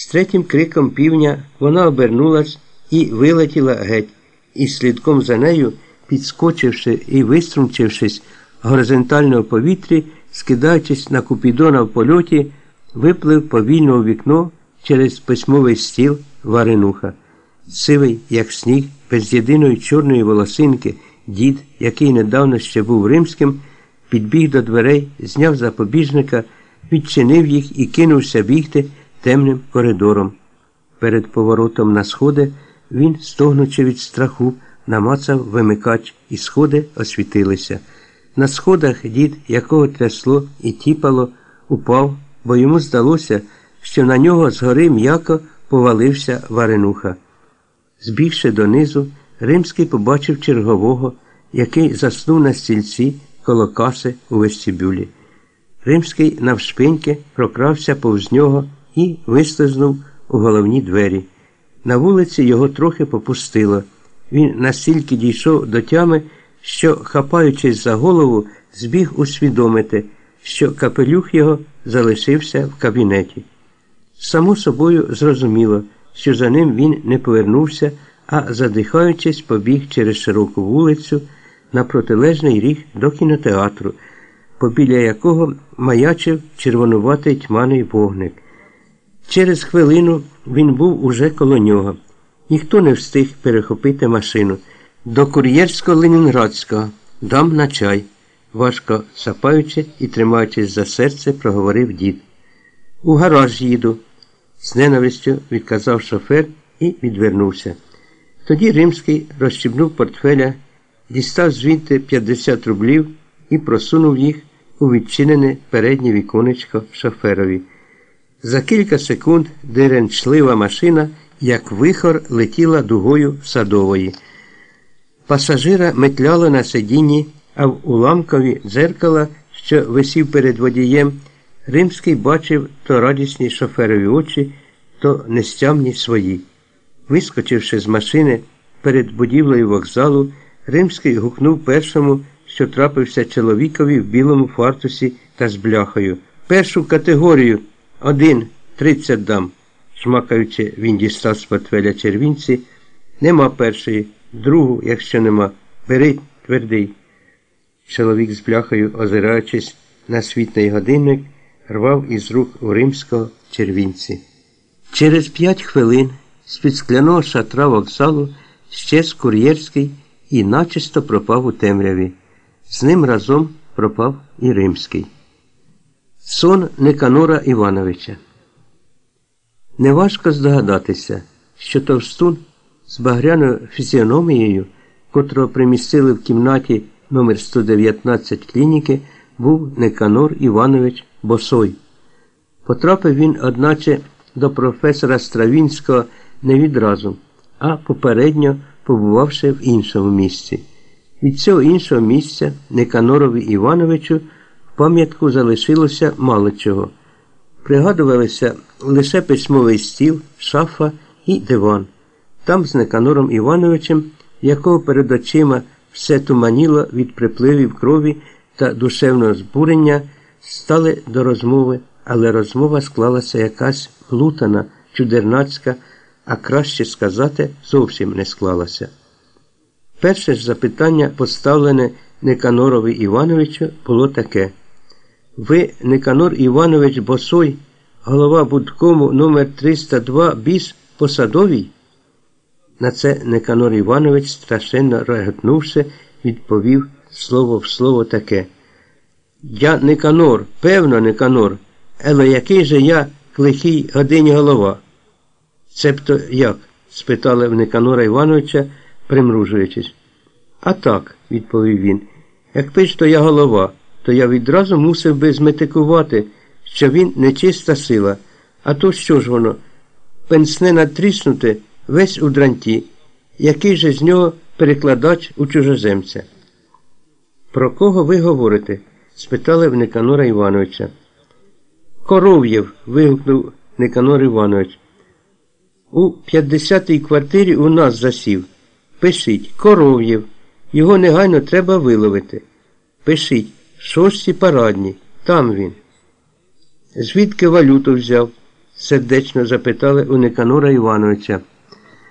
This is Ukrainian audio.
З третім криком півня вона обернулась і вилетіла геть, і слідком за нею, підскочивши і виструмчившись горизонтально в повітрі, скидаючись на купідона в польоті, виплив повільно у вікно через письмовий стіл варенуха. Сивий, як сніг, без єдиної чорної волосинки, дід, який недавно ще був римським, підбіг до дверей, зняв запобіжника, відчинив їх і кинувся бігти темним коридором. Перед поворотом на сходи він, стогнучи від страху, намацав вимикач, і сходи освітилися. На сходах дід, якого трясло і тіпало, упав, бо йому здалося, що на нього згори м'яко повалився варенуха. Збігши донизу, Римський побачив чергового, який заснув на стільці коло каси у вестибюлі. Римський навшпиньки прокрався повз нього і вислизнув у головні двері. На вулиці його трохи попустило. Він настільки дійшов до тями, що, хапаючись за голову, збіг усвідомити, що капелюх його залишився в кабінеті. Само собою зрозуміло, що за ним він не повернувся, а, задихаючись, побіг через широку вулицю на протилежний ріг до кінотеатру, побіля якого маячив червонуватий тьманий вогник. Через хвилину він був уже коло нього. Ніхто не встиг перехопити машину. До кур'єрського Ленінградського дам на чай, важко сапаючи і тримаючись за серце, проговорив дід. У гараж їду, з ненавистю відказав шофер і відвернувся. Тоді Римський розщібнув портфеля, дістав звідти 50 рублів і просунув їх у відчинене переднє віконечко шоферові. За кілька секунд деренчлива машина, як вихор, летіла дугою садової. Пасажира метляло на сидінні, а в уламкові дзеркала, що висів перед водієм, Римський бачив то радісні шоферові очі, то нестямні свої. Вискочивши з машини перед будівлею вокзалу, Римський гукнув першому, що трапився чоловікові в білому фартусі та з бляхою. Першу категорію один тридцять дам. Шмакаючи, він дістав з портфеля червінці. Нема першої, другу, якщо нема. Бери твердий. Чоловік з бляхою, озираючись на світний годинник, рвав із рук у римського червінці. Через п'ять хвилин з-під скляного шатра вокзалу щез кур'єрський і начисто пропав у темряві. З ним разом пропав і римський. Сон Никанора Івановича. Неважко здогадатися, що товстун з багряною фізіономією, котрого примістили в кімнаті номер 119 клініки, був Никанор Іванович Босой. Потрапив він, одначе, до професора Стравінського не відразу, а попередньо побувавши в іншому місці. Від цього іншого місця Никанорові Івановичу пам'ятку залишилося мало чого. Пригадувалися лише письмовий стіл, шафа і диван. Там з Никанором Івановичем, якого перед очима все туманіло від припливів крові та душевного збурення, стали до розмови, але розмова склалася якась плутана, чудернацька, а краще сказати, зовсім не склалася. Перше ж запитання, поставлене Никанорові Івановичу, було таке. Ви, Никанор Іванович Босой, голова будкому номер 302 біс посадовій? На це Никанор Іванович, страшенно реготнувши, відповів слово в слово таке. Я Никанор, певно, Никанор, але який же я клихій годині голова? Цебто як? спитали в Никанора Івановича, примружуючись. А так, відповів він, як пиш, то я голова, то я відразу мусив би зметикувати, що він нечиста сила. А то що ж воно? Пенсне натріснути весь у дранті, який же з нього перекладач у чужоземця. Про кого ви говорите? спитали в Никанора Івановича. Коров'єв. вигукнув Никанор Іванович. У 50-й квартирі у нас засів. Пишіть, коров'єв. Його негайно треба виловити. Пишіть, шості парадні, там він. Звідки валюту взяв? сердечно запитали у Никанора Івановича.